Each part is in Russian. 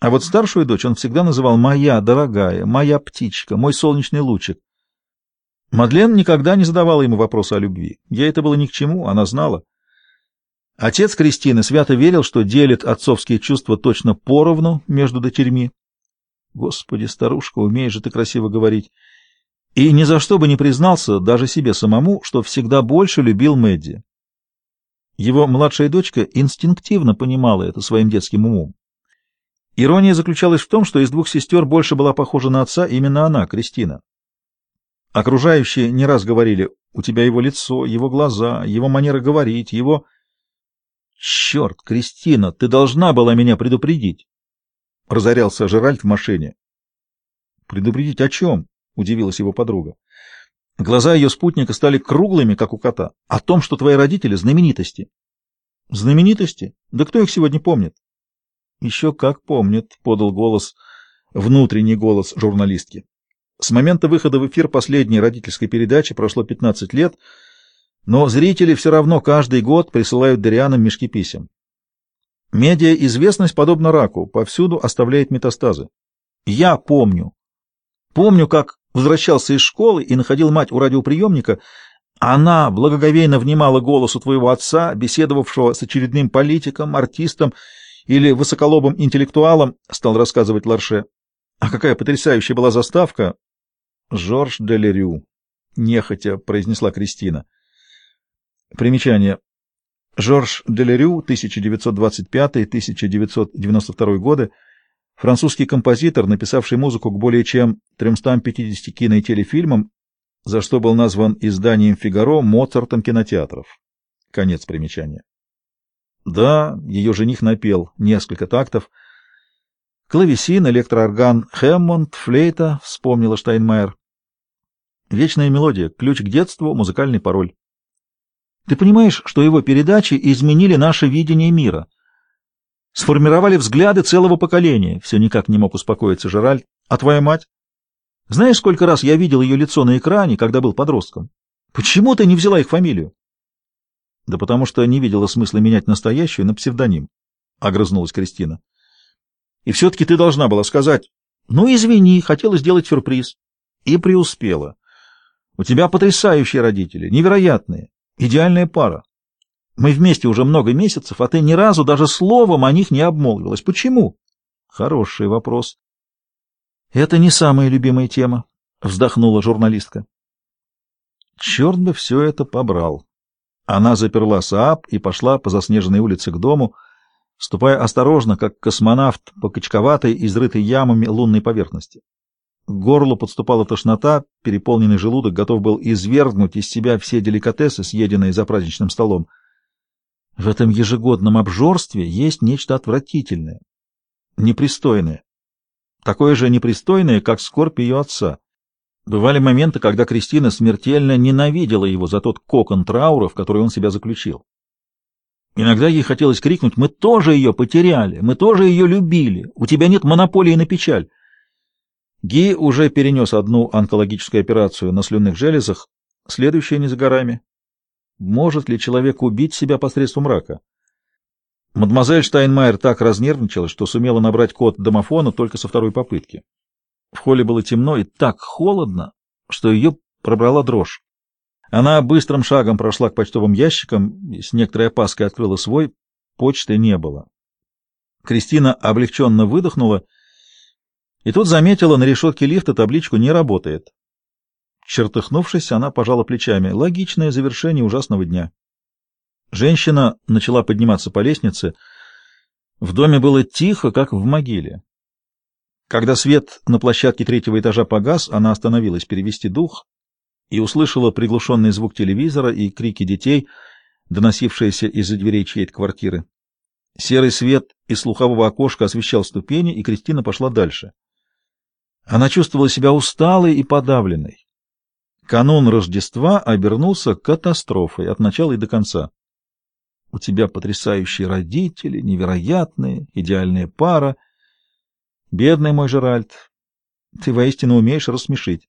А вот старшую дочь он всегда называл «моя дорогая», «моя птичка», «мой солнечный лучик». Мадлен никогда не задавала ему вопроса о любви. Ей это было ни к чему, она знала. Отец Кристины свято верил, что делит отцовские чувства точно поровну между дочерьми. Господи, старушка, умеешь же ты красиво говорить. И ни за что бы не признался, даже себе самому, что всегда больше любил Мэдди. Его младшая дочка инстинктивно понимала это своим детским умом. Ирония заключалась в том, что из двух сестер больше была похожа на отца именно она, Кристина. Окружающие не раз говорили, у тебя его лицо, его глаза, его манера говорить, его... Черт, Кристина, ты должна была меня предупредить. Разорялся Жеральд в машине. Предупредить о чем? Удивилась его подруга. Глаза ее спутника стали круглыми, как у кота. О том, что твои родители знаменитости. Знаменитости? Да кто их сегодня помнит? Еще как помнит, подал голос, внутренний голос журналистки. С момента выхода в эфир последней родительской передачи прошло 15 лет, но зрители все равно каждый год присылают Дарианам мешки писем. Медиа-известность, подобно раку, повсюду оставляет метастазы. Я помню. Помню, как возвращался из школы и находил мать у радиоприемника. Она благоговейно внимала голосу твоего отца, беседовавшего с очередным политиком, артистом или высоколобым интеллектуалом, стал рассказывать Ларше. А какая потрясающая была заставка! Жорж де Лерю, нехотя произнесла Кристина. Примечание. Жорж де Лерю, 1925-1992 годы, французский композитор, написавший музыку к более чем 350 кино- и телефильмам, за что был назван изданием «Фигаро» Моцартом кинотеатров. Конец примечания. Да, ее жених напел несколько тактов. Клавесин, электроорган, Хэммонд, флейта, вспомнила Штайнмайер. Вечная мелодия, ключ к детству, музыкальный пароль. Ты понимаешь, что его передачи изменили наше видение мира? Сформировали взгляды целого поколения. Все никак не мог успокоиться Жеральд. А твоя мать? Знаешь, сколько раз я видел ее лицо на экране, когда был подростком? Почему ты не взяла их фамилию? Да потому что не видела смысла менять настоящую на псевдоним, — огрызнулась Кристина. И все-таки ты должна была сказать, ну, извини, хотела сделать сюрприз. И преуспела. У тебя потрясающие родители, невероятные, идеальная пара. Мы вместе уже много месяцев, а ты ни разу даже словом о них не обмолвилась. Почему? Хороший вопрос. Это не самая любимая тема, вздохнула журналистка. Черт бы все это побрал. Она заперла Сааб и пошла по заснеженной улице к дому, ступая осторожно, как космонавт по качковатой, изрытой ямами лунной поверхности. К горлу подступала тошнота, переполненный желудок готов был извергнуть из себя все деликатесы, съеденные за праздничным столом. В этом ежегодном обжорстве есть нечто отвратительное, непристойное. Такое же непристойное, как скорбь ее отца. Бывали моменты, когда Кристина смертельно ненавидела его за тот кокон траура, в который он себя заключил. Иногда ей хотелось крикнуть «Мы тоже ее потеряли! Мы тоже ее любили! У тебя нет монополии на печаль!» Ги уже перенес одну онкологическую операцию на слюнных железах, следующая не за горами. Может ли человек убить себя посредством рака? Мадемуазель Штайнмайер так разнервничалась, что сумела набрать код домофона только со второй попытки. В холле было темно и так холодно, что ее пробрала дрожь. Она быстрым шагом прошла к почтовым ящикам и с некоторой опаской открыла свой. Почты не было. Кристина облегченно выдохнула — и тут заметила на решетке лифта табличку «Не работает». Чертыхнувшись, она пожала плечами. Логичное завершение ужасного дня. Женщина начала подниматься по лестнице. В доме было тихо, как в могиле. Когда свет на площадке третьего этажа погас, она остановилась перевести дух и услышала приглушенный звук телевизора и крики детей, доносившиеся из-за дверей чьей-то квартиры. Серый свет из слухового окошка освещал ступени, и Кристина пошла дальше. Она чувствовала себя усталой и подавленной. Канун Рождества обернулся катастрофой от начала и до конца. У тебя потрясающие родители, невероятные, идеальная пара. Бедный мой Жеральд, ты воистину умеешь рассмешить.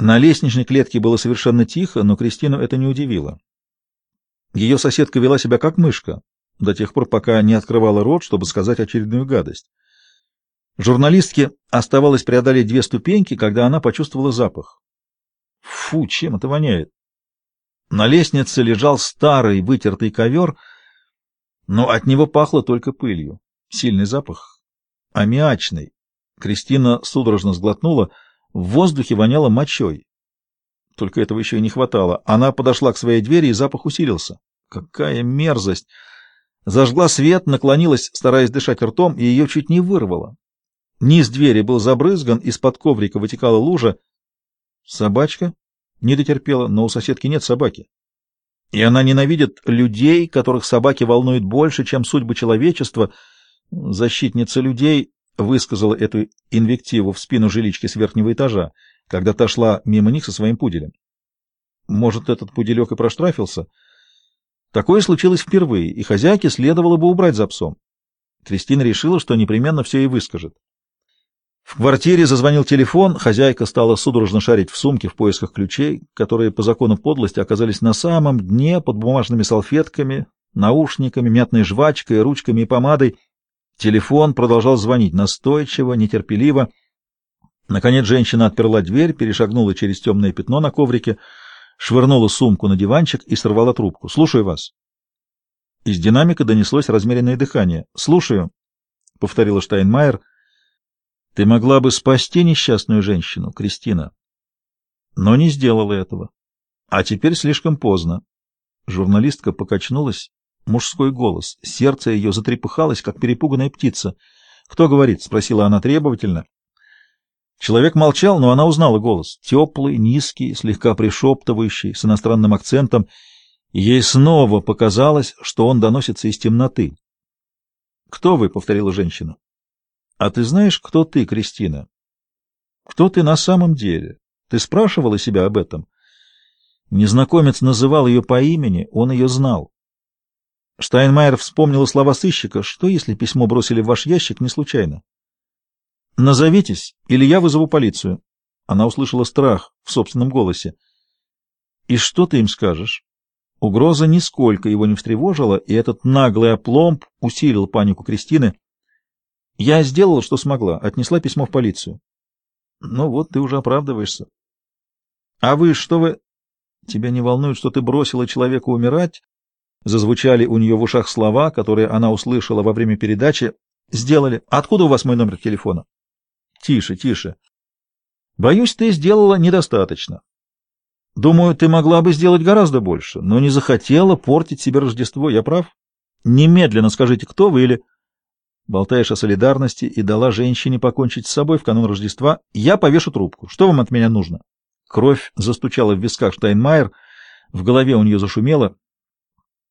На лестничной клетке было совершенно тихо, но Кристину это не удивило. Ее соседка вела себя как мышка, до тех пор, пока не открывала рот, чтобы сказать очередную гадость. Журналистке оставалось преодолеть две ступеньки, когда она почувствовала запах. Фу, чем это воняет? На лестнице лежал старый вытертый ковер, но от него пахло только пылью. Сильный запах. Аммиачный. Кристина судорожно сглотнула. В воздухе воняло мочой. Только этого еще и не хватало. Она подошла к своей двери, и запах усилился. Какая мерзость! Зажгла свет, наклонилась, стараясь дышать ртом, и ее чуть не вырвало. Низ двери был забрызган, из-под коврика вытекала лужа. Собачка? Не дотерпела, но у соседки нет собаки. И она ненавидит людей, которых собаки волнуют больше, чем судьбы человечества. Защитница людей высказала эту инвективу в спину жилички с верхнего этажа, когда та шла мимо них со своим пуделем. Может, этот пуделек и проштрафился? Такое случилось впервые, и хозяйке следовало бы убрать за псом. Кристина решила, что непременно все и выскажет. В квартире зазвонил телефон, хозяйка стала судорожно шарить в сумке в поисках ключей, которые по закону подлости оказались на самом дне под бумажными салфетками, наушниками, мятной жвачкой, ручками и помадой. Телефон продолжал звонить настойчиво, нетерпеливо. Наконец женщина отперла дверь, перешагнула через темное пятно на коврике, швырнула сумку на диванчик и сорвала трубку. «Слушаю вас». Из динамика донеслось размеренное дыхание. «Слушаю», — повторила Штайнмайер, — ты могла бы спасти несчастную женщину, Кристина, но не сделала этого. А теперь слишком поздно. Журналистка покачнулась. Мужской голос. Сердце ее затрепыхалось, как перепуганная птица. «Кто говорит?» — спросила она требовательно. Человек молчал, но она узнала голос. Теплый, низкий, слегка пришептывающий, с иностранным акцентом. ей снова показалось, что он доносится из темноты. «Кто вы?» — повторила женщина. А ты знаешь, кто ты, Кристина? Кто ты на самом деле? Ты спрашивала себя об этом? Незнакомец называл ее по имени, он ее знал. Штайнмайер вспомнила слова сыщика. Что, если письмо бросили в ваш ящик не случайно? «Назовитесь, или я вызову полицию». Она услышала страх в собственном голосе. «И что ты им скажешь?» Угроза нисколько его не встревожила, и этот наглый опломб усилил панику Кристины. Я сделала, что смогла, отнесла письмо в полицию. Ну вот, ты уже оправдываешься. А вы, что вы... Тебя не волнует, что ты бросила человека умирать? Зазвучали у нее в ушах слова, которые она услышала во время передачи. Сделали. Откуда у вас мой номер телефона? Тише, тише. Боюсь, ты сделала недостаточно. Думаю, ты могла бы сделать гораздо больше, но не захотела портить себе Рождество. Я прав? Немедленно скажите, кто вы или болтаешь о солидарности и дала женщине покончить с собой в канун Рождества, я повешу трубку. Что вам от меня нужно? Кровь застучала в висках Штайнмайер, в голове у нее зашумело.